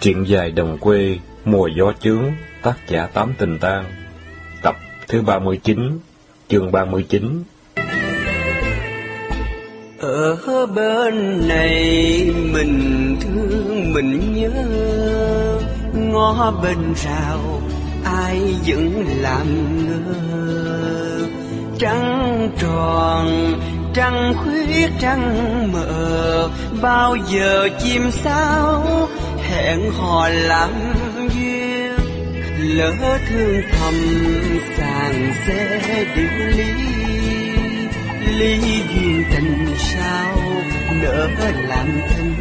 Chuyện dài đồng quê, mùa gió chướng, tác giả Tám Tình Tang. Tập thứ 39, chương 39 Ở bên này mình thương mình nhớ. Ngó bên rào ai vẫn làm ngơ. Trăng tròn trăng khuyết trăng mờ Bao giờ chim sao? Hẹn hò làm duyên lỡ thương thầm sàng sẽ điều ly ly duyên tình sao nỡ làm thân.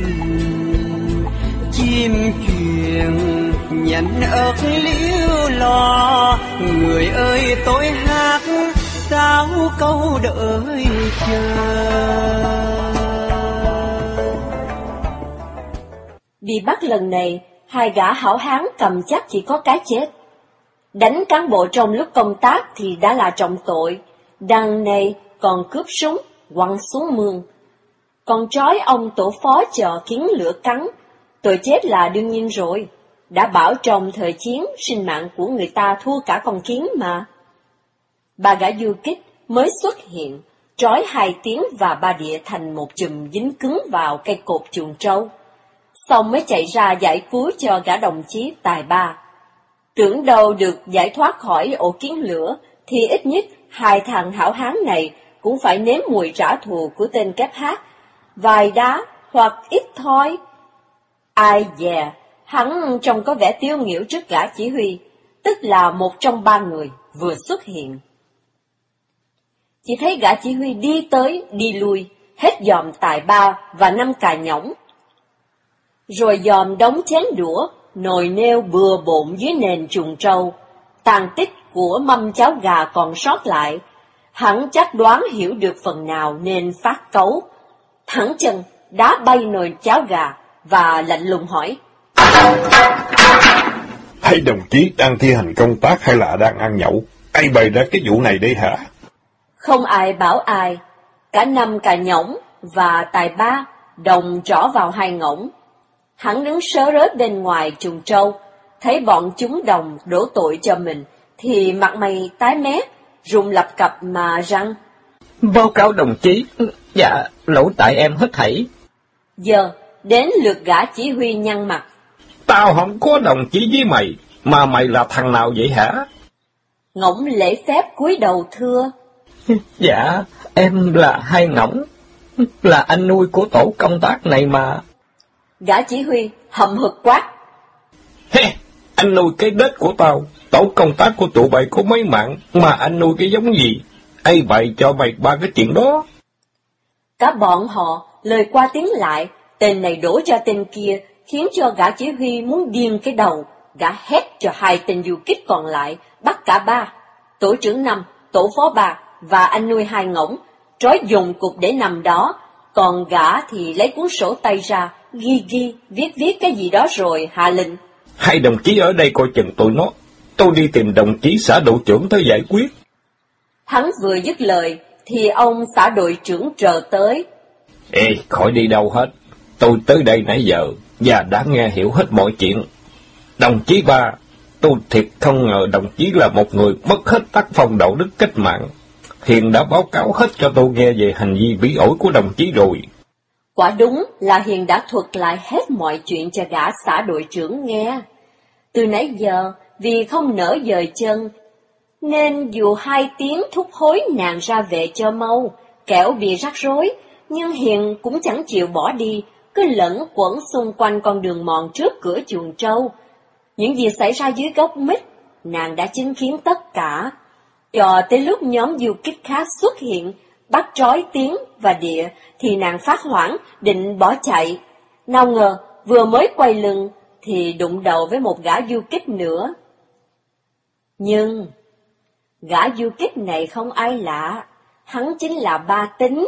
Chim truyền nhánh ớt liễu lo. Người ơi tôi hát, sao câu đợi chờ? Bị bắt lần này, hai gã hảo hán cầm chắc chỉ có cái chết. Đánh cán bộ trong lúc công tác thì đã là trọng tội, đằng này còn cướp súng, quăng xuống mương. Còn trói ông tổ phó chờ kiến lửa cắn, tội chết là đương nhiên rồi. Đã bảo trong thời chiến, sinh mạng của người ta thua cả con kiến mà. Ba gã du kích mới xuất hiện, trói hai tiếng và ba địa thành một chùm dính cứng vào cây cột chuồng trâu xong mới chạy ra giải cứu cho gã đồng chí tài ba. Tưởng đâu được giải thoát khỏi ổ kiến lửa, thì ít nhất hai thằng hảo hán này cũng phải nếm mùi trả thù của tên kép hát, vài đá hoặc ít thôi. Ai dè, hắn trông có vẻ tiêu nghỉu trước gã chỉ huy, tức là một trong ba người vừa xuất hiện. Chỉ thấy gã chỉ huy đi tới, đi lui, hết dòm tài ba và năm cà nhõng, rồi dòm đống chén đũa, nồi nêu bừa bộn dưới nền chuồng trâu, tàn tích của mâm cháo gà còn sót lại. Hắn chắc đoán hiểu được phần nào nên phát cấu. Thẳng chân, đá bay nồi cháo gà và lạnh lùng hỏi. Hai đồng chí đang thi hành công tác hay là đang ăn nhậu? Ai bày ra cái vụ này đây hả? Không ai bảo ai. Cả năm cà nhõng và tài ba đồng trỏ vào hai ngỗng. Hắn đứng sớ rớt bên ngoài chuồng trâu, thấy bọn chúng đồng đổ tội cho mình, thì mặt mày tái mét, rung lập cập mà răng. Báo cáo đồng chí, dạ, lỗi tại em hết thảy. Giờ, đến lượt gã chỉ huy nhăn mặt. Tao không có đồng chí với mày, mà mày là thằng nào vậy hả? Ngỗng lễ phép cúi đầu thưa. Dạ, em là hai ngỗng, là anh nuôi của tổ công tác này mà. Gã chỉ huy hậm hực quát. He, anh nuôi cái đất của tao, tổ công tác của tụi bay có mấy mạng, mà anh nuôi cái giống gì? Ai bày cho mày ba cái chuyện đó? Cả bọn họ, lời qua tiếng lại, tên này đổ cho tên kia, khiến cho gã chỉ huy muốn điên cái đầu. Gã hét cho hai tên du kích còn lại, bắt cả ba, tổ trưởng năm, tổ phó ba và anh nuôi hai ngỗng, trói dùng cục để nằm đó, còn gã thì lấy cuốn sổ tay ra, ghi ghi, viết viết cái gì đó rồi hạ lệnh. Hai đồng chí ở đây coi chừng tụi nó, tôi đi tìm đồng chí xã đội trưởng tới giải quyết. Hắn vừa dứt lời, thì ông xã đội trưởng chờ tới. Ê, khỏi đi đâu hết, tôi tới đây nãy giờ, và đã nghe hiểu hết mọi chuyện. Đồng chí ba, tôi thiệt không ngờ đồng chí là một người mất hết tác phong đạo đức cách mạng. Hiền đã báo cáo hết cho tôi nghe về hành vi bị ổi của đồng chí rồi. Quả đúng là Hiền đã thuật lại hết mọi chuyện cho gã xã đội trưởng nghe. Từ nãy giờ, vì không nỡ dời chân, nên dù hai tiếng thúc hối nàng ra về cho mau, kẻo bị rắc rối, nhưng Hiền cũng chẳng chịu bỏ đi, cứ lẫn quẩn xung quanh con đường mòn trước cửa chuồng trâu. Những gì xảy ra dưới gốc mít, nàng đã chứng kiến tất cả. Cho tới lúc nhóm du kích khác xuất hiện, bắt trói tiếng và địa, thì nàng phát hoảng, định bỏ chạy. Nào ngờ, vừa mới quay lưng, thì đụng đầu với một gã du kích nữa. Nhưng, gã du kích này không ai lạ, hắn chính là ba tính,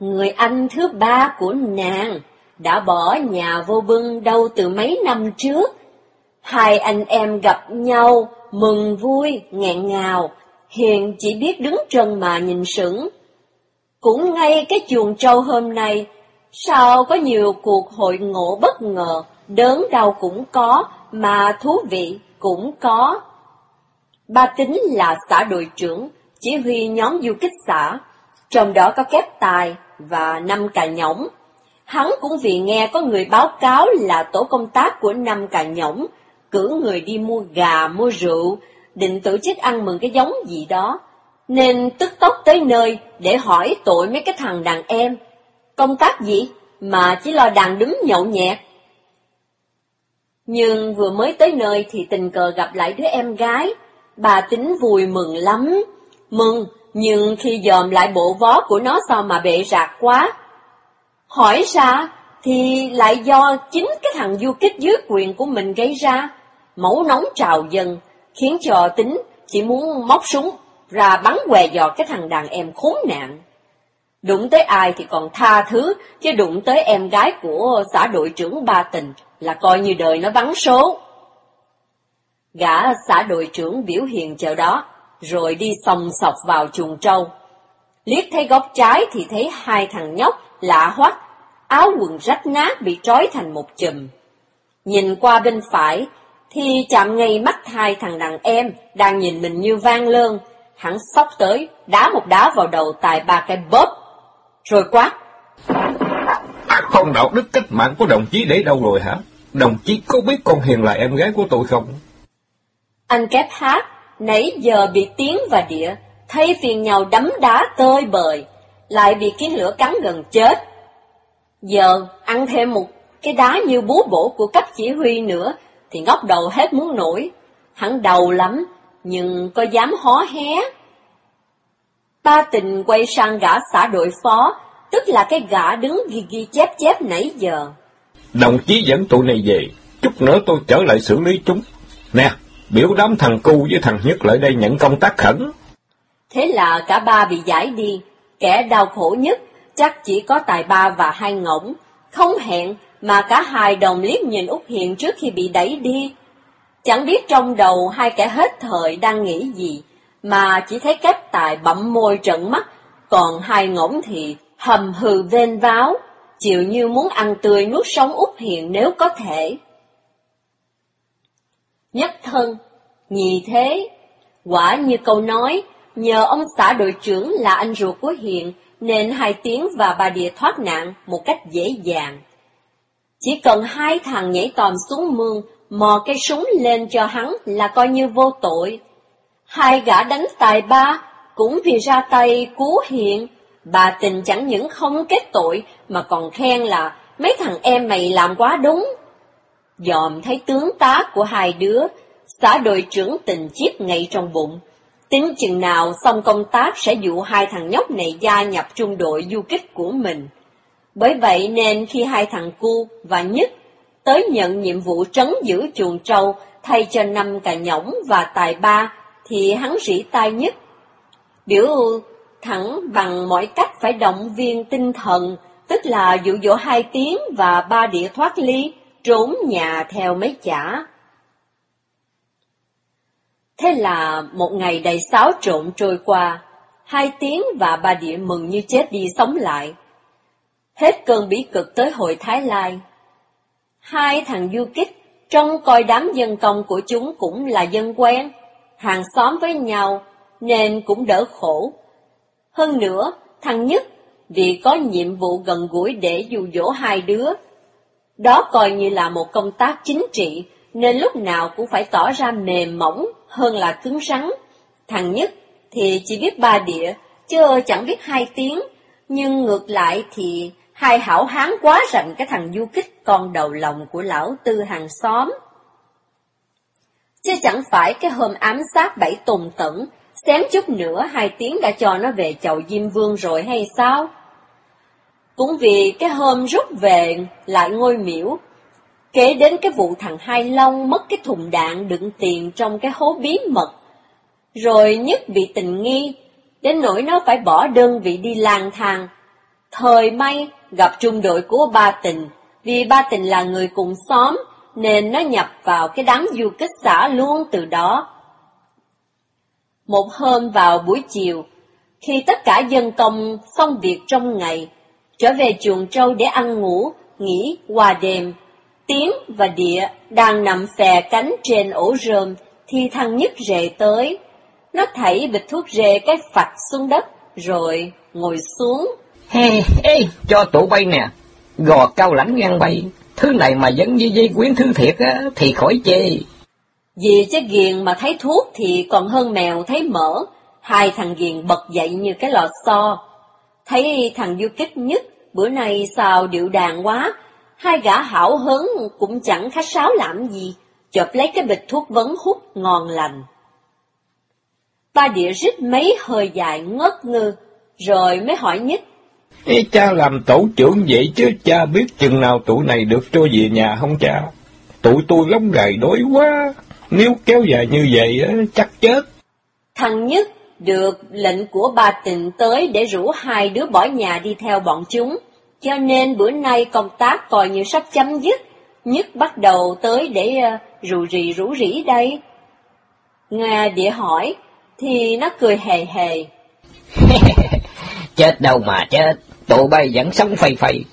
người anh thứ ba của nàng, đã bỏ nhà vô bưng đâu từ mấy năm trước. Hai anh em gặp nhau, mừng vui, nghẹn ngào, Hiền chỉ biết đứng trần mà nhìn sững. Cũng ngay cái chuồng trâu hôm nay, sao có nhiều cuộc hội ngộ bất ngờ, đớn đau cũng có, mà thú vị cũng có. Ba Tính là xã đội trưởng, chỉ huy nhóm du kích xã, trong đó có kép tài và năm cà nhõng. Hắn cũng vì nghe có người báo cáo là tổ công tác của năm cà nhõng, cử người đi mua gà, mua rượu, định tổ chức ăn mừng cái giống gì đó, nên tức tốc tới nơi để hỏi tội mấy cái thằng đàn em. Công tác gì mà chỉ lo đàn đứng nhậu nhẹt. Nhưng vừa mới tới nơi thì tình cờ gặp lại đứa em gái, bà tính vui mừng lắm. Mừng, nhưng khi dòm lại bộ vó của nó sao mà bệ rạc quá. Hỏi ra, thì lại do chính cái thằng du kích dưới quyền của mình gây ra. Mẫu nóng trào dần, khiến cho tính chỉ muốn móc súng ra bắn què dò cái thằng đàn em khốn nạn. Đụng tới ai thì còn tha thứ, chứ đụng tới em gái của xã đội trưởng Ba Tình là coi như đời nó vắng số. Gã xã đội trưởng biểu hiện chờ đó, rồi đi sòng sọc vào chuồng trâu. Liếc thấy góc trái thì thấy hai thằng nhóc lạ hoắc, áo quần rách nát bị trói thành một chùm. Nhìn qua bên phải thì chạm ngay mắt hai thằng đàn em đang nhìn mình như vang lơn, hắn sóc tới, đá một đá vào đầu tài ba cái bóp, rồi quát. Không đạo đức cách mạng của đồng chí để đâu rồi hả? Đồng chí có biết con Hiền là em gái của tôi không? Anh kép hát, nãy giờ bị tiếng và địa, thay phiền nhau đấm đá tơi bời, lại bị kiến lửa cắn gần chết. Giờ, ăn thêm một cái đá như bú bổ của cấp chỉ huy nữa, thì ngóc đầu hết muốn nổi. Hắn đầu lắm, nhưng có dám hó hé. Ba tình quay sang gã xã đội phó, tức là cái gã đứng ghi ghi chép chép nãy giờ. Đồng chí dẫn tụi này về, chút nữa tôi trở lại xử lý chúng. Nè, biểu đám thằng cu với thằng Nhất lại đây nhận công tác khẩn. Thế là cả ba bị giải đi, kẻ đau khổ nhất chắc chỉ có tài ba và hai ngỗng, không hẹn mà cả hai đồng liếc nhìn Úc Hiền trước khi bị đẩy đi. Chẳng biết trong đầu hai kẻ hết thời đang nghĩ gì, mà chỉ thấy kép tài bậm môi trận mắt, còn hai ngỗng thì hầm hừ vên váo, chịu như muốn ăn tươi nuốt sống út Hiền nếu có thể. Nhất thân, nhì thế, quả như câu nói, nhờ ông xã đội trưởng là anh ruột của Hiền, nên hai tiếng và bà địa thoát nạn một cách dễ dàng. Chỉ cần hai thằng nhảy tòm xuống mương, mò cây súng lên cho hắn là coi như vô tội. Hai gã đánh tài ba, cũng vì ra tay cứu hiện, bà tình chẳng những không kết tội mà còn khen là mấy thằng em mày làm quá đúng. Dòm thấy tướng tá của hai đứa, xã đội trưởng tình chiếc ngay trong bụng. Tính chừng nào xong công tác sẽ dụ hai thằng nhóc này gia nhập trung đội du kích của mình. Bởi vậy nên khi hai thằng cu và nhất tới nhận nhiệm vụ trấn giữ chuồng trâu thay cho năm cà nhõng và tài ba, thì hắn rỉ tai nhất. Biểu thẳng bằng mọi cách phải động viên tinh thần, tức là dụ dỗ hai tiếng và ba địa thoát ly, trốn nhà theo mấy chả. Thế là một ngày đầy xáo trộn trôi qua, hai tiếng và ba địa mừng như chết đi sống lại. Hết cơn bí cực tới hội Thái Lai. Hai thằng du kích, trong coi đám dân công của chúng cũng là dân quen, hàng xóm với nhau, nên cũng đỡ khổ. Hơn nữa, thằng nhất, vì có nhiệm vụ gần gũi để dụ dỗ hai đứa. Đó coi như là một công tác chính trị, nên lúc nào cũng phải tỏ ra mềm mỏng hơn là cứng rắn. Thằng nhất thì chỉ biết ba địa, chứ chẳng biết hai tiếng, nhưng ngược lại thì hai hảo hán quá giận cái thằng du kích con đầu lòng của lão tư hàng xóm. Chứ chẳng phải cái hôm ám sát bảy tùng tẩn, xém chút nữa hai tiếng đã cho nó về chầu Diêm Vương rồi hay sao? Cũng vì cái hôm rút về lại ngôi miễu, kế đến cái vụ thằng Hai Long mất cái thùng đạn đựng tiền trong cái hố bí mật, rồi nhất bị tình nghi, đến nỗi nó phải bỏ đơn vị đi lang thang. Thời may gặp trung đội của ba tình, vì ba tình là người cùng xóm, nên nó nhập vào cái đám du kích xã luôn từ đó. Một hôm vào buổi chiều, khi tất cả dân công xong việc trong ngày, trở về chuồng trâu để ăn ngủ, nghỉ, qua đêm, Tiến và Địa đang nằm phè cánh trên ổ rơm, thì thằng Nhất rề tới. Nó thảy bịch thuốc rê cái phạch xuống đất, rồi ngồi xuống. Ê, ê, cho tụi bay nè, gò cao lãnh ngang bay, thứ này mà vẫn với dây quyến thứ thiệt á, thì khỏi chê. Vì chết ghiền mà thấy thuốc thì còn hơn mèo thấy mỡ, hai thằng ghiền bật dậy như cái lò xo. Thấy thằng du kích nhất, bữa nay sao điệu đàn quá, hai gã hảo hớn cũng chẳng khách sáo làm gì, chộp lấy cái bịch thuốc vấn hút ngon lành. Ba địa rít mấy hơi dài ngất ngư, rồi mới hỏi nhất. Ê, cha làm tổ trưởng vậy chứ cha biết chừng nào tụi này được cho về nhà không cha? Tụi tôi lóng gầy đói quá, nếu kéo dài như vậy chắc chết. Thằng Nhất được lệnh của bà tình tới để rủ hai đứa bỏ nhà đi theo bọn chúng, cho nên bữa nay công tác coi như sắp chấm dứt. Nhất bắt đầu tới để rủ rì rủ rỉ đây. Nghe địa hỏi, thì nó cười hề hề. chết đâu mà chết, tụi bay vẫn sống phầy phầy.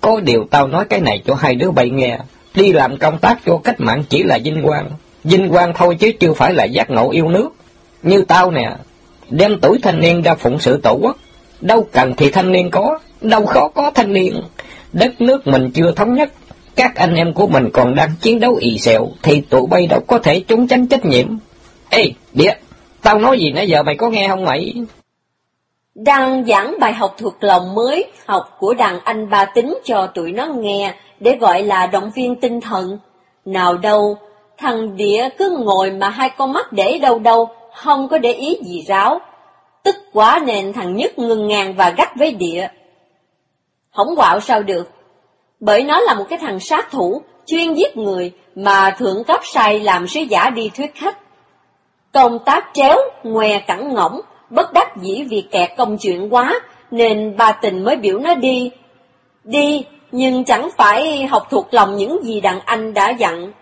Có điều tao nói cái này cho hai đứa bay nghe, đi làm công tác cho cách mạng chỉ là vinh quang, vinh quang thôi chứ chưa phải là giác ngộ yêu nước. Như tao nè, đem tuổi thanh niên ra phụng sự tổ quốc, đâu cần thì thanh niên có, đâu khó có thanh niên. Đất nước mình chưa thống nhất, các anh em của mình còn đang chiến đấu ì xẹo, thì tụi bay đâu có thể trốn tránh trách nhiệm. Ê, địa, tao nói gì nãy giờ mày có nghe không mày? Đang giảng bài học thuộc lòng mới, học của đàn anh ba tính cho tụi nó nghe, để gọi là động viên tinh thần. Nào đâu, thằng địa cứ ngồi mà hai con mắt để đâu đâu, không có để ý gì ráo. Tức quá nên thằng Nhất ngừng ngàn và gắt với địa. Không quạo sao được, bởi nó là một cái thằng sát thủ, chuyên giết người, mà thượng cấp sai làm sứ giả đi thuyết khách. Công tác chéo ngoe cẳng ngỗng, bất đắc dĩ vì kẹt công chuyện quá, nên bà tình mới biểu nó đi. Đi, nhưng chẳng phải học thuộc lòng những gì đàn anh đã dặn.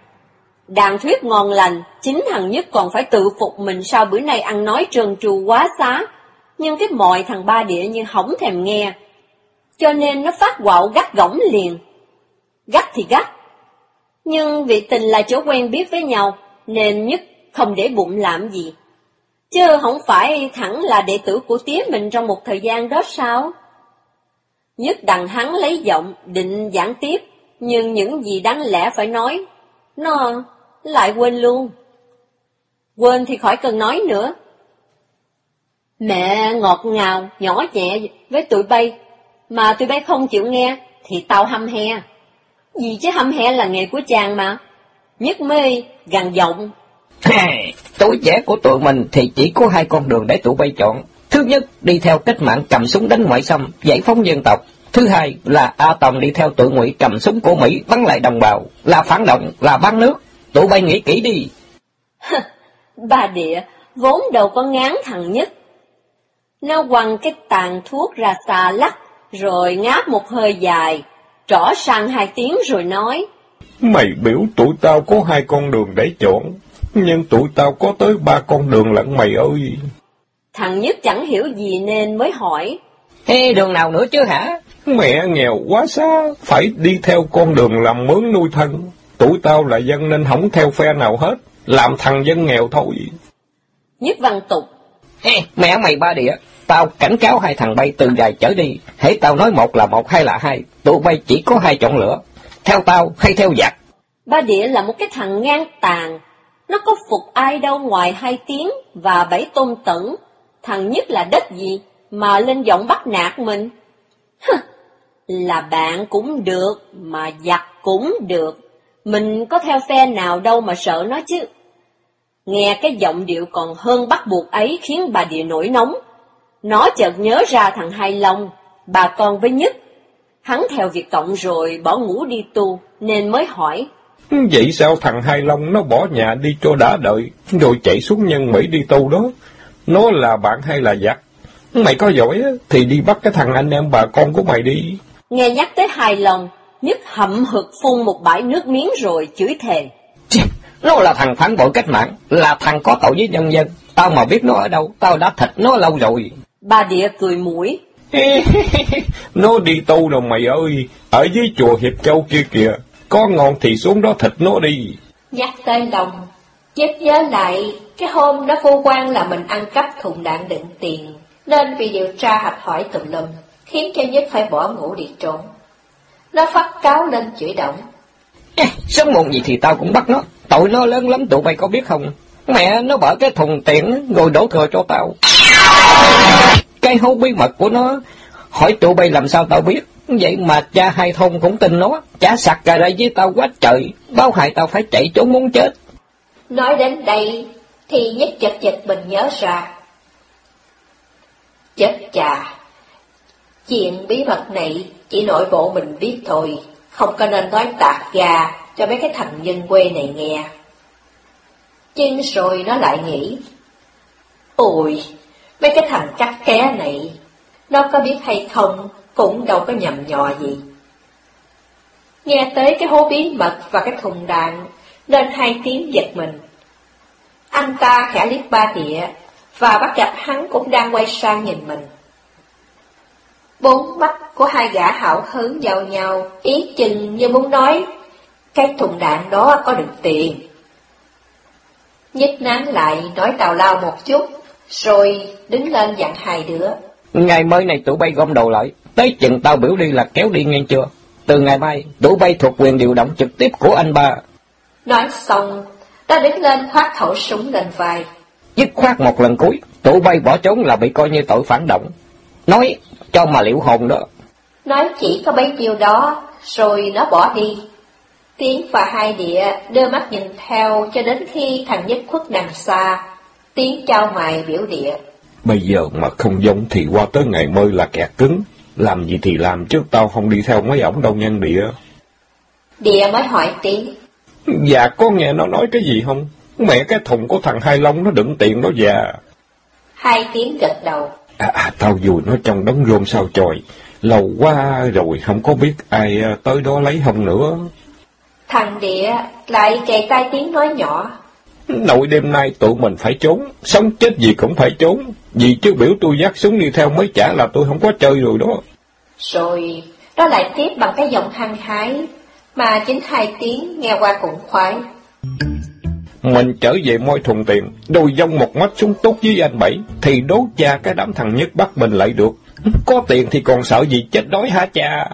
Đàn thuyết ngon lành, chính thằng nhất còn phải tự phục mình sau bữa nay ăn nói trơn tru quá xá. Nhưng cái mọi thằng ba địa như hỏng thèm nghe. Cho nên nó phát quạo gắt gỏng liền. Gắt thì gắt. Nhưng vị tình là chỗ quen biết với nhau, nên nhất không để bụng làm gì. Chứ không phải thẳng là đệ tử của tía mình trong một thời gian đó sao? Nhất đằng hắn lấy giọng, định giảng tiếp, nhưng những gì đáng lẽ phải nói, nó lại quên luôn. Quên thì khỏi cần nói nữa. Mẹ ngọt ngào, nhỏ nhẹ với tụi bay, mà tụi bay không chịu nghe, thì tao hâm he. Gì chứ hâm he là nghề của chàng mà. Nhất mê, gằn giọng. Tuổi trẻ của tụi mình thì chỉ có hai con đường để tụi bay chọn. Thứ nhất, đi theo cách mạng cầm súng đánh ngoại xâm, giải phóng dân tộc. Thứ hai là A Tòng đi theo tụi ngụy cầm súng của Mỹ bắn lại đồng bào, là phản động, là bán nước. Tụi bay nghĩ kỹ đi. Bà địa, vốn đâu có ngán thằng nhất. Nó quăng cái tàn thuốc ra xa lắc, rồi ngáp một hơi dài, trỏ sang hai tiếng rồi nói. Mày biểu tụi tao có hai con đường để chọn, nhưng tụi tao có tới ba con đường lận mày ơi. Thằng nhất chẳng hiểu gì nên mới hỏi. Ê, đường nào nữa chứ hả? Mẹ nghèo quá xa, phải đi theo con đường làm mướn nuôi thân. Tụi tao là dân nên không theo phe nào hết, làm thằng dân nghèo thôi. Nhất văn tục. Ê, mẹ mày ba địa, tao cảnh cáo hai thằng bay từ dài trở đi. Hãy tao nói một là một, hai là hai. Tụi bay chỉ có hai chọn lựa. Theo tao hay theo giặc? Ba địa là một cái thằng ngang tàn. Nó có phục ai đâu ngoài hai tiếng và bảy tôn tẩn. Thằng nhất là đất gì mà lên giọng bắt nạt mình. là bạn cũng được, mà giặc cũng được. Mình có theo phe nào đâu mà sợ nó chứ. Nghe cái giọng điệu còn hơn bắt buộc ấy khiến bà địa nổi nóng. Nó chợt nhớ ra thằng Hai Long, bà con với Nhất. Hắn theo việc cộng rồi bỏ ngủ đi tu, nên mới hỏi. Vậy sao thằng Hai Long nó bỏ nhà đi cho đã đợi, rồi chạy xuống nhân Mỹ đi tu đó? Nó là bạn hay là giặc? Mày có giỏi thì đi bắt cái thằng anh em bà con của mày đi. Nghe nhắc tới Hai Long, Nhất hậm hực phun một bãi nước miếng rồi chửi thề. Nó là thằng phản bội cách mạng, là thằng có tội với nhân dân. Tao mà biết nó ở đâu, tao đã thịt nó lâu rồi. Bà địa cười mũi. nó đi tu rồi mày ơi, ở dưới chùa Hiệp Châu kia kìa. Có ngon thì xuống đó thịt nó đi. Nhắc tới lòng, chợt nhớ lại cái hôm nó vô quan là mình ăn cắp thùng đạn đựng tiền, nên vì điều tra hạch hỏi tùm lum, khiến cho Nhất phải bỏ ngủ đi trốn. Nó phát cáo lên chửi động. Ê, sớm muộn gì thì tao cũng bắt nó, tội nó lớn lắm tụi bay có biết không? Mẹ nó bỏ cái thùng tiền rồi đổ thừa cho tao. Cái hố bí mật của nó, hỏi tụi bay làm sao tao biết. Vậy mà cha hai thông cũng tin nó, chả sặc cà ra với tao quá trời, báo hại tao phải chạy trốn muốn chết. Nói đến đây, thì nhất chật chật mình nhớ ra. Chết chà, chuyện bí mật này chỉ nội bộ mình biết thôi, không có nên nói tạc gà cho mấy cái thằng dân quê này nghe. Nhưng rồi nó lại nghĩ, ôi, mấy cái thằng cắt ké này, nó có biết hay không cũng đâu có nhầm nhò gì. Nghe tới cái hố bí mật và cái thùng đạn, nên hai tiếng giật mình. Anh ta khẽ liếc ba địa, và bắt gặp hắn cũng đang quay sang nhìn mình. Bốn mắt của hai gã hảo hứng vào nhau, ý chừng như muốn nói, cái thùng đạn đó có được tiền. Nhất nán lại nói tào lao một chút, rồi đứng lên dặn hai đứa. Ngày mới này tụi bay gom đầu lại, tới chừng tao biểu đi là kéo đi nghe chưa? Từ ngày mai, tụi bay thuộc quyền điều động trực tiếp của anh ba. Nói xong, ta đứng lên khoát khẩu súng lên vai. Dứt khoát một lần cuối, tụi bay bỏ trốn là bị coi như tội phản động. Nói cho mà liệu hồn đó. Nói chỉ có bấy nhiêu đó, rồi nó bỏ đi. Tiến và hai địa đưa mắt nhìn theo cho đến khi thằng nhất khuất đằng xa. Tiến trao mày biểu địa. Bây giờ mà không giống thì qua tới ngày mơi là kẹt cứng. Làm gì thì làm chứ tao không đi theo mấy ổng đâu nhân địa. Địa mới hỏi Tiến. Dạ có nghe nó nói cái gì không? Mẹ cái thùng của thằng Hai Long nó đựng tiền đó già. Hai Tiến gật đầu. À, à tao dùi nó trong đống rôm sao trời. Lâu quá rồi không có biết ai à, tới đó lấy không nữa. Thằng Địa lại kề tai Tiến nói nhỏ. Nội đêm nay tụi mình phải trốn, sống chết gì cũng phải trốn. Vì chứ biểu tôi dắt súng đi theo mới trả là tôi không có chơi rồi đó. Rồi, nó lại tiếp bằng cái giọng hăng hái, mà chính hai tiếng nghe qua cũng khoái. Mình trở về môi thùng tiền, đôi dông một mắt súng tốt với anh Bảy, thì đố cha cái đám thằng nhất bắt mình lại được. Có tiền thì còn sợ gì chết đói hả cha?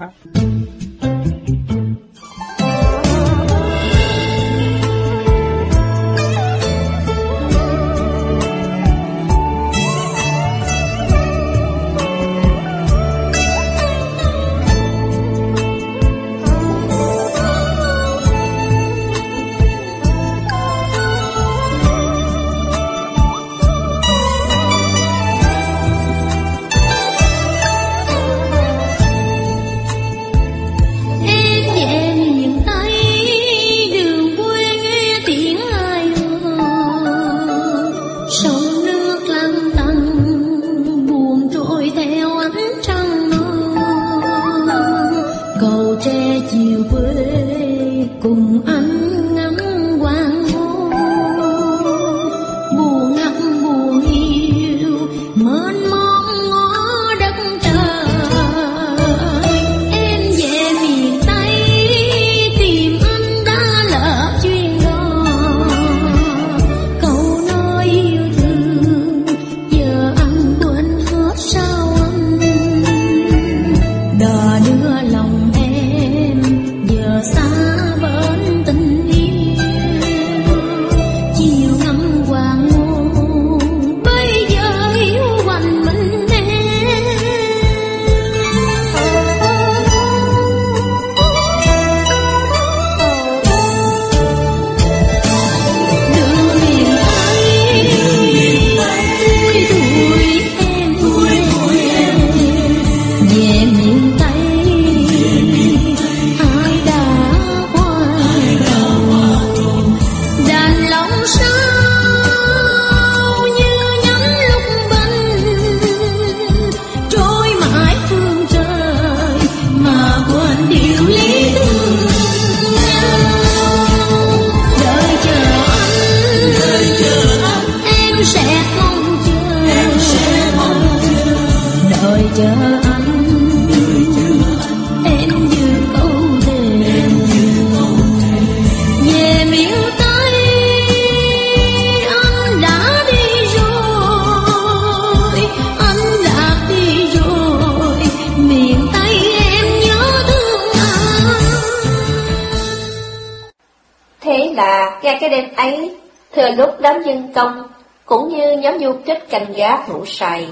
Là ngay cái đêm ấy, thừa lúc đám dân công, cũng như nhóm du kích canh gác ngủ say,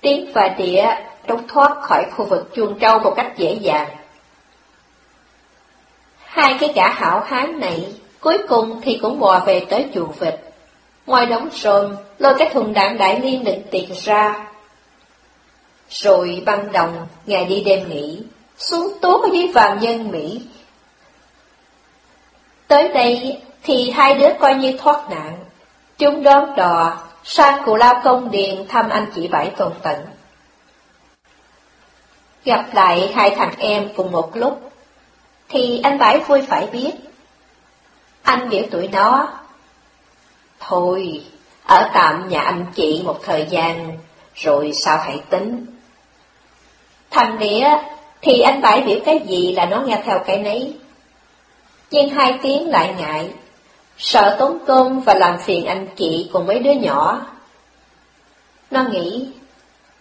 tiếng và địa trốn thoát khỏi khu vực chuồng trâu một cách dễ dàng. Hai cái gã hảo hán này, cuối cùng thì cũng bò về tới chuồng vịt. Ngoài đóng rơm, lôi cái thùng đạn đại liên định tiền ra. Rồi băng đồng, ngày đi đêm nghỉ, xuống tố ở dưới vàng nhân Mỹ. Tới đây thì hai đứa coi như thoát nạn. Chúng đón đò, sang cụ lao công điền thăm anh chị Bảy tuần Tận. Gặp lại hai thằng em cùng một lúc, thì anh Bảy vui phải biết. Anh biểu tuổi nó, Thôi, ở tạm nhà anh chị một thời gian, rồi sao hãy tính. Thằng Đĩa thì anh Bảy biểu cái gì là nó nghe theo cái nấy. Nhưng hai tiếng lại ngại, sợ tốn cơm và làm phiền anh chị cùng mấy đứa nhỏ. Nó nghĩ,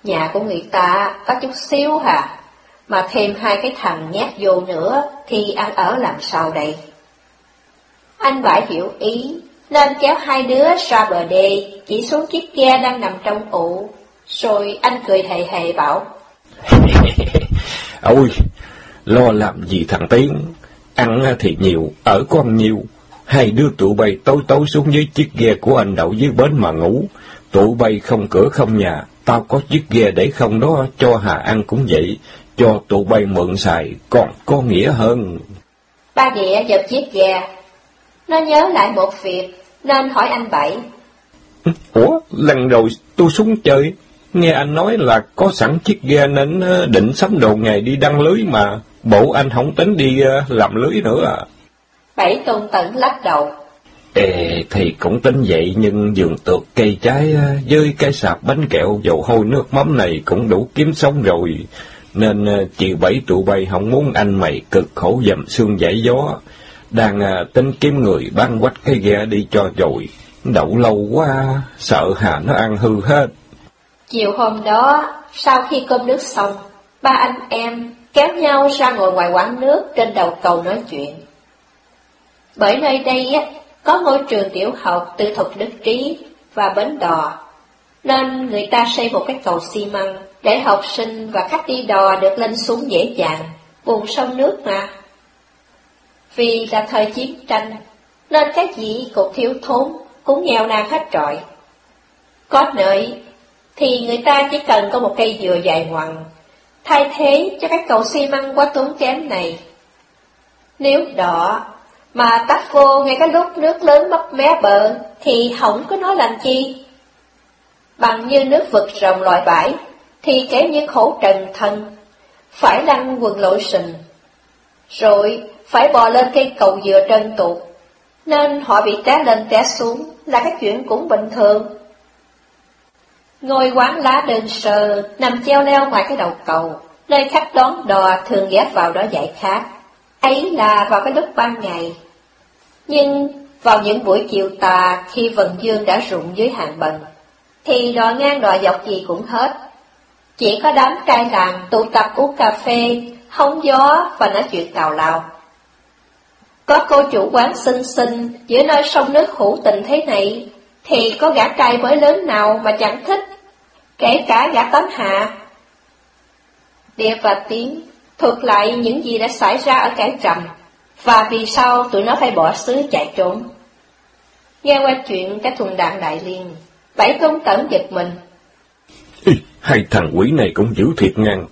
nhà của người ta có chút xíu hà, mà thêm hai cái thằng nhát vô nữa thì ăn ở làm sao đây? Anh Bãi hiểu ý, nên kéo hai đứa ra bờ đê, chỉ xuống chiếc ghe đang nằm trong ụ, rồi anh cười hề hề bảo. Ôi, lo làm gì thằng Tiến, ăn thì nhiều, ở con nhiều. Hai đứa tụi bay tối tối xuống dưới chiếc ghe của anh đậu dưới bến mà ngủ. Tụi bay không cửa không nhà, tao có chiếc ghe để không đó cho Hà ăn cũng vậy, cho tụi bay mượn xài, còn có nghĩa hơn. Ba địa giật chiếc ghe, nó nhớ lại một việc, nên hỏi anh Bảy. Ủa, lần đầu tôi xuống chơi, nghe anh nói là có sẵn chiếc ghe nên ờ, định sắm đồ ngày đi đăng lưới mà, bộ anh không tính đi ờ, làm lưới nữa à. Bảy tôn tận lắc đầu. Ê, thì cũng tính vậy, nhưng giường tược cây trái ờ, với cái sạp bánh kẹo dầu hôi nước mắm này cũng đủ kiếm sống rồi. Nên chị Bảy tụi bay không muốn anh mày cực khổ dầm xương giải gió. Đang tính kiếm người bán quách cái ghe đi cho rồi. Đậu lâu quá, sợ Hà nó ăn hư hết. Chiều hôm đó, sau khi cơm nước xong, ba anh em kéo nhau ra ngồi ngoài quán nước trên đầu cầu nói chuyện. Bởi nơi đây á, có ngôi trường tiểu học tư thục đức trí và bến đò, nên người ta xây một cái cầu xi măng để học sinh và khách đi đò được lên xuống dễ dàng, vùng sông nước mà. Vì là thời chiến tranh, nên cái gì cũng thiếu thốn, cũng nghèo nàn hết trọi. Có nơi thì người ta chỉ cần có một cây dừa dài ngoằng, thay thế cho cái cầu xi măng quá tốn kém này. Nếu đỏ mà tắt vô ngay cái lúc nước lớn bắp mé bờ, thì không có nói làm chi. Bằng như nước vực rồng loại bãi, thì kể những khổ trần thân, phải lăn quần lội sình, rồi phải bò lên cây cầu dừa trơn tuột, nên họ bị té lên té xuống là cái chuyện cũng bình thường. Ngôi quán lá đơn sơ, nằm treo leo ngoài cái đầu cầu, nơi khách đón đò thường ghé vào đó dạy khác. Ấy là vào cái lúc ban ngày. Nhưng vào những buổi chiều tà khi vần dương đã rụng dưới hàng bần, thì đò ngang đò dọc gì cũng hết. Chỉ có đám trai làng tụ tập uống cà phê, hóng gió và nói chuyện tào lao. Có cô chủ quán xinh xinh giữa nơi sông nước hữu tình thế này, thì có gã trai mới lớn nào mà chẳng thích, kể cả gã tấm hạ. Địa và tiếng thuật lại những gì đã xảy ra ở cải trầm, và vì sao tụi nó phải bỏ xứ chạy trốn. Nghe qua chuyện cái thùng đạn đại liên, bảy công tẩn giật mình. Ê, hai thằng quỷ này cũng giữ thiệt ngang,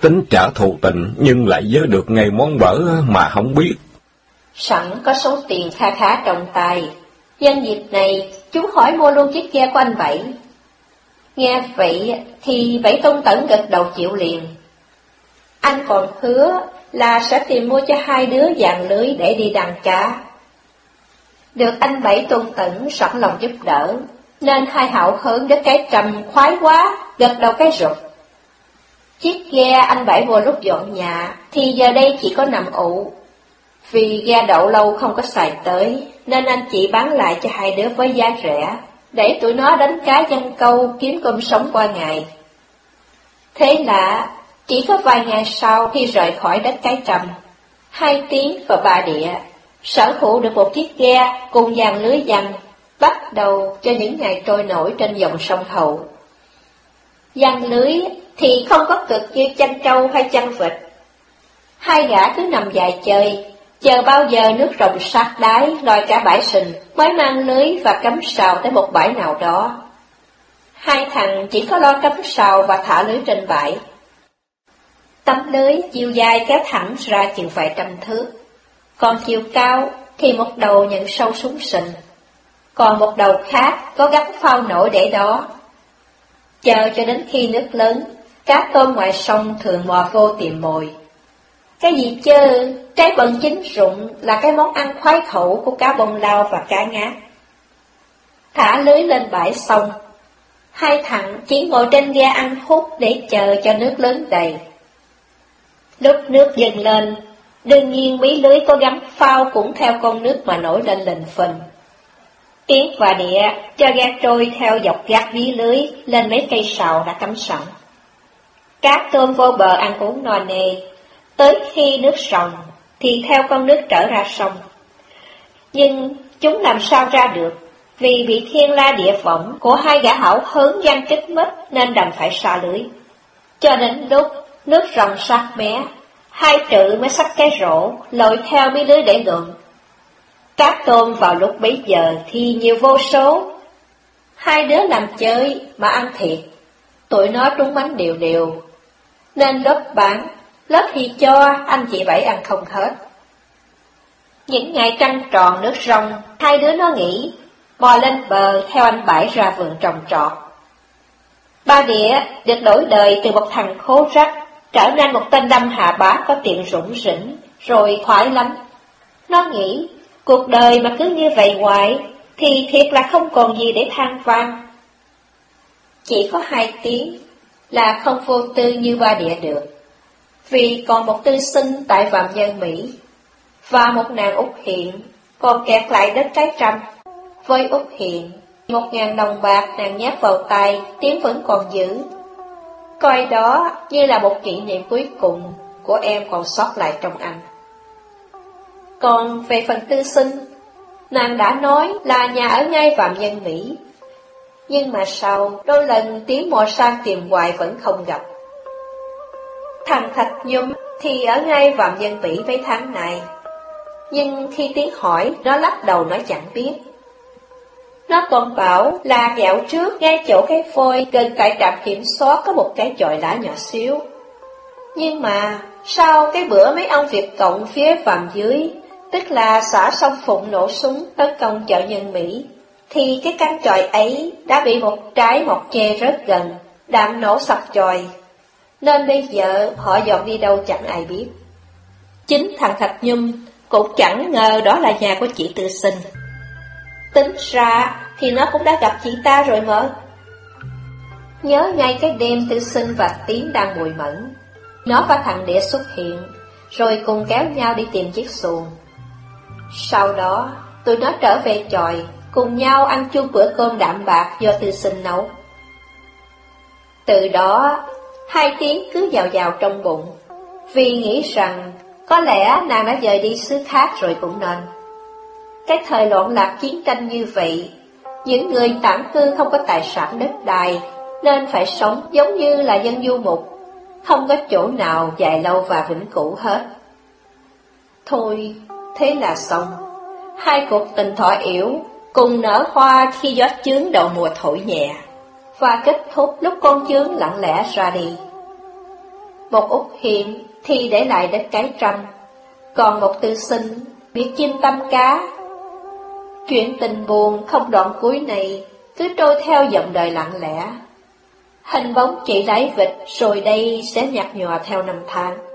tính trả thù tình nhưng lại nhớ được ngày món bở mà không biết. Sẵn có số tiền kha khá trong tay, nhân dịp này chúng hỏi mua luôn chiếc ghe của anh Bảy. Nghe vậy thì Bảy tôn Tẩn gật đầu chịu liền. Anh còn hứa là sẽ tìm mua cho hai đứa dạng lưới để đi đàn cá. Được anh Bảy Tôn Tẩn sẵn lòng giúp đỡ, nên hai hảo hớn đến cái trầm khoái quá, gật đầu cái rụt. Chiếc ghe anh Bảy vô lúc dọn nhà, thì giờ đây chỉ có nằm ụ. Vì ghe đậu lâu không có xài tới, nên anh chị bán lại cho hai đứa với giá rẻ, để tụi nó đánh cá dân câu kiếm cơm sống qua ngày. Thế là, chỉ có vài ngày sau khi rời khỏi đất cái trầm, hai tiếng và ba địa Sở hữu được một chiếc ghe cùng dàn lưới dằn, bắt đầu cho những ngày trôi nổi trên dòng sông Hậu. Dàn lưới thì không có cực như chăn trâu hay chăn vịt. Hai gã cứ nằm dài chơi, chờ bao giờ nước rồng sát đáy lòi cả bãi sình mới mang lưới và cắm sào tới một bãi nào đó. Hai thằng chỉ có lo cắm sào và thả lưới trên bãi. Tấm lưới chiều dài kéo thẳng ra chừng vài trăm thước, còn chiều cao thì một đầu nhận sâu súng sình, còn một đầu khác có gắn phao nổi để đó. Chờ cho đến khi nước lớn, cá tôm ngoài sông thường mò vô tìm mồi. Cái gì chứ, trái bần chín rụng là cái món ăn khoái khẩu của cá bông lao và cá ngát. Thả lưới lên bãi sông, hai thằng chỉ ngồi trên ghe ăn hút để chờ cho nước lớn đầy. Lúc nước dần lên, đương nhiên mấy lưới có gắm phao cũng theo con nước mà nổi lên lình phình. Tiến và địa cho ghe trôi theo dọc gác bí lưới lên mấy cây sào đã cắm sẵn. Cá tôm vô bờ ăn uống no nê, tới khi nước sòng thì theo con nước trở ra sông. Nhưng chúng làm sao ra được, vì bị thiên la địa võng của hai gã hảo hớn gian kích mất nên đành phải xa lưới. Cho đến lúc nước rồng sát bé, hai trự mới xách cái rổ, lội theo mấy lưới để gượm. Cá tôm vào lúc bấy giờ thì nhiều vô số. Hai đứa làm chơi mà ăn thiệt, tụi nó trúng bánh đều đều. Nên lớp bán, lớp thì cho anh chị Bảy ăn không hết. Những ngày trăng tròn nước rong, hai đứa nó nghỉ, bò lên bờ theo anh Bảy ra vườn trồng trọt. Ba đĩa được đổi đời từ một thằng khố rách trở nên một tên đâm hạ bá có tiện rủng rỉnh, rồi khoái lắm. Nó nghĩ, cuộc đời mà cứ như vậy hoài, thì thiệt là không còn gì để than vang. Chỉ có hai tiếng là không vô tư như ba địa được, vì còn một tư sinh tại Phạm Nhân Mỹ, và một nàng Úc Hiện còn kẹt lại đất trái trăm. Với Úc Hiện, một ngàn đồng bạc nàng nhét vào tay, tiếng vẫn còn giữ, coi đó như là một kỷ niệm cuối cùng của em còn sót lại trong anh. Còn về phần tư sinh, nàng đã nói là nhà ở ngay Phạm Nhân Mỹ. Nhưng mà sau, đôi lần tiếng mò sang tìm hoài vẫn không gặp. Thằng Thạch Nhung thì ở ngay Phạm Nhân Mỹ với tháng này. Nhưng khi tiếng hỏi, nó lắc đầu nói chẳng biết. Nó còn bảo là dạo trước ngay chỗ cái phôi gần tại trạm kiểm soát có một cái chòi lá nhỏ xíu. Nhưng mà sau cái bữa mấy ông Việt Cộng phía phạm dưới, tức là xã sông Phụng nổ súng tấn công chợ nhân Mỹ, thì cái căn chòi ấy đã bị một trái một chê rất gần, đạn nổ sập chòi. Nên bây giờ họ dọn đi đâu chẳng ai biết. Chính thằng Thạch Nhung cũng chẳng ngờ đó là nhà của chị Tư Sinh. Tính ra thì nó cũng đã gặp chị ta rồi mà. Nhớ ngay cái đêm tư sinh và tiến đang mùi mẫn. Nó và thằng đĩa xuất hiện, rồi cùng kéo nhau đi tìm chiếc xuồng. Sau đó, tụi nó trở về tròi, cùng nhau ăn chung bữa cơm đạm bạc do tư sinh nấu. Từ đó, hai tiếng cứ dào dào trong bụng, vì nghĩ rằng có lẽ nàng đã rời đi xứ khác rồi cũng nên. Cái thời loạn lạc chiến tranh như vậy, những người tản cư không có tài sản đất đai, nên phải sống giống như là dân du mục, không có chỗ nào dài lâu và vĩnh cửu hết. Thôi, thế là xong. Hai cuộc tình thọ yểu cùng nở hoa khi gió chướng đầu mùa thổi nhẹ, và kết thúc lúc con chướng lặng lẽ ra đi. Một út hiện thì để lại đất cái trăm, còn một tư sinh biết chim tâm cá Chuyện tình buồn không đoạn cuối này cứ trôi theo dòng đời lặng lẽ. Hình bóng chỉ lấy vịt rồi đây sẽ nhạt nhòa theo năm tháng.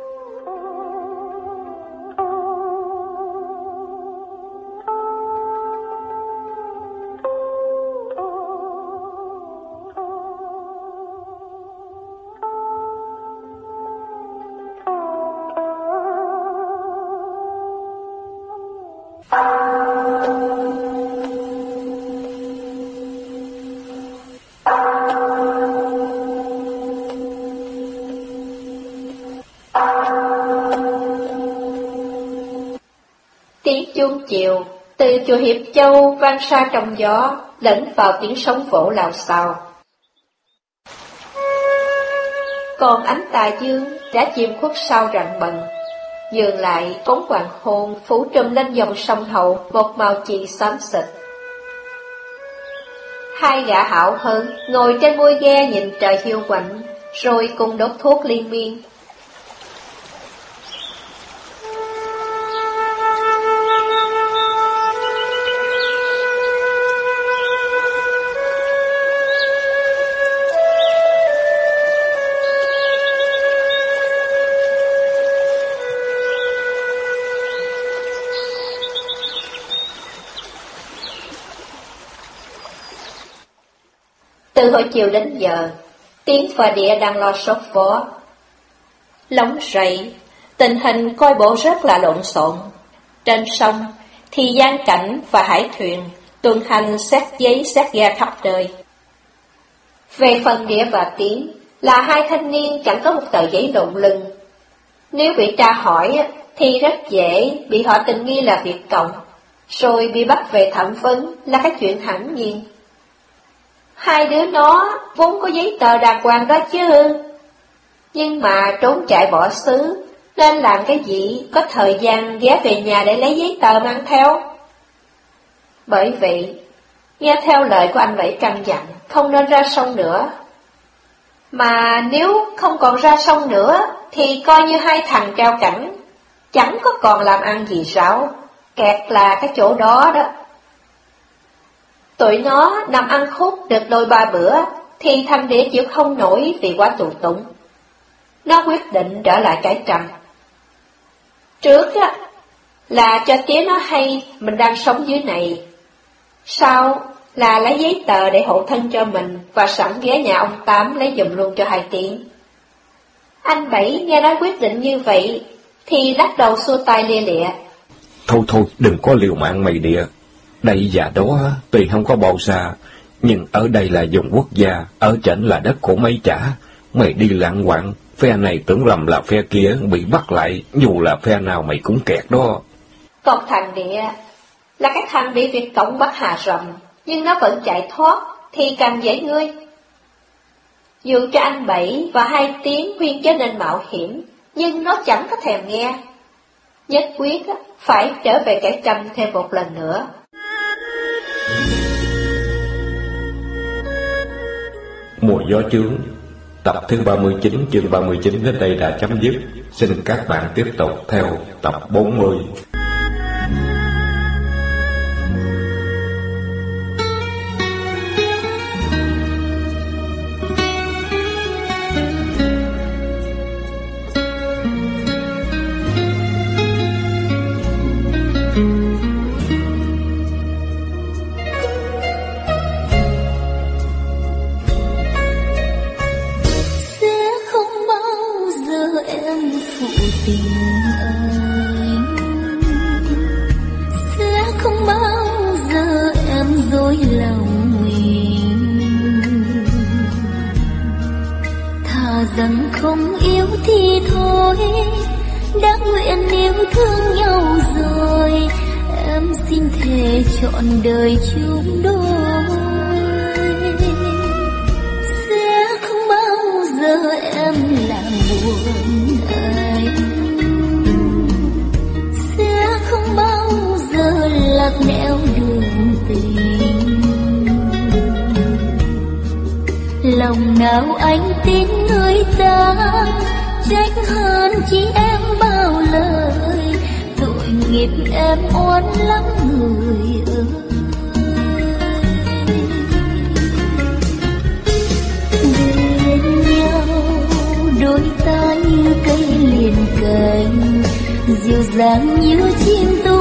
Chuông chiều từ chùa Hiệp Châu vang xa trong gió, lẫn vào tiếng sóng vỗ lào xào. Còn ánh tà dương đã chìm khuất sau rặng bần, dường lại bóng hoàng hôn phủ trùm lên dòng sông hậu một màu chì xám xịt. Hai gã hảo hơn ngồi trên môi ghe nhìn trời hiu quạnh, rồi cùng đốt thuốc liên miên. Từ chiều đến giờ, tiếng và địa đang lo sốt vó. Lóng rầy, tình hình coi bộ rất là lộn xộn. Trên sông, thì gian cảnh và hải thuyền tuần hành xét giấy xét ga khắp nơi. Về phần địa và tiếng, là hai thanh niên chẳng có một tờ giấy lộn lưng. Nếu bị tra hỏi thì rất dễ bị họ tình nghi là việc cộng, rồi bị bắt về thẩm vấn là cái chuyện hẳn nhiên. Hai đứa nó vốn có giấy tờ đàng hoàng đó chứ. Nhưng mà trốn chạy bỏ xứ, nên làm cái gì có thời gian ghé về nhà để lấy giấy tờ mang theo. Bởi vậy, nghe theo lời của anh Bảy căn dặn, không nên ra sông nữa. Mà nếu không còn ra sông nữa, thì coi như hai thằng treo cảnh, chẳng có còn làm ăn gì ráo, kẹt là cái chỗ đó đó. Tụi nó nằm ăn khúc được đôi ba bữa, thì thằng đĩa chịu không nổi vì quá tù tụng. Nó quyết định trở lại cái trầm. Trước á, là cho tía nó hay mình đang sống dưới này. Sau là lấy giấy tờ để hộ thân cho mình và sẵn ghé nhà ông Tám lấy dùm luôn cho hai tiếng. Anh Bảy nghe nói quyết định như vậy, thì lắc đầu xua tay lia lịa. Thôi thôi, đừng có liều mạng mày địa, đây và đó tuy không có bao xa, nhưng ở đây là vùng quốc gia, ở trển là đất của mấy trả. Mày đi lạng quạng, phe này tưởng lầm là phe kia, bị bắt lại, dù là phe nào mày cũng kẹt đó. Còn thằng địa, là cái thằng bị Việt Cộng bắt hà rầm, nhưng nó vẫn chạy thoát, thì càng dễ ngươi. Dù cho anh Bảy và hai tiếng khuyên cho nên mạo hiểm, nhưng nó chẳng có thèm nghe. Nhất quyết phải trở về kẻ trăm thêm một lần nữa. Mùa gió chướng, Tập thứ 39 chương 39 đến đây đã chấm dứt. Xin các bạn tiếp tục theo tập 40 trọn đời chúng đôi. Sẽ không bao giờ em làm buồn anh sẽ không bao giờ lạc nẻo đường tình. Lòng nào anh tin người ta, trách hơn chỉ em bao lời. Tội nghiệp em oan lắm dịu dàng như chim tu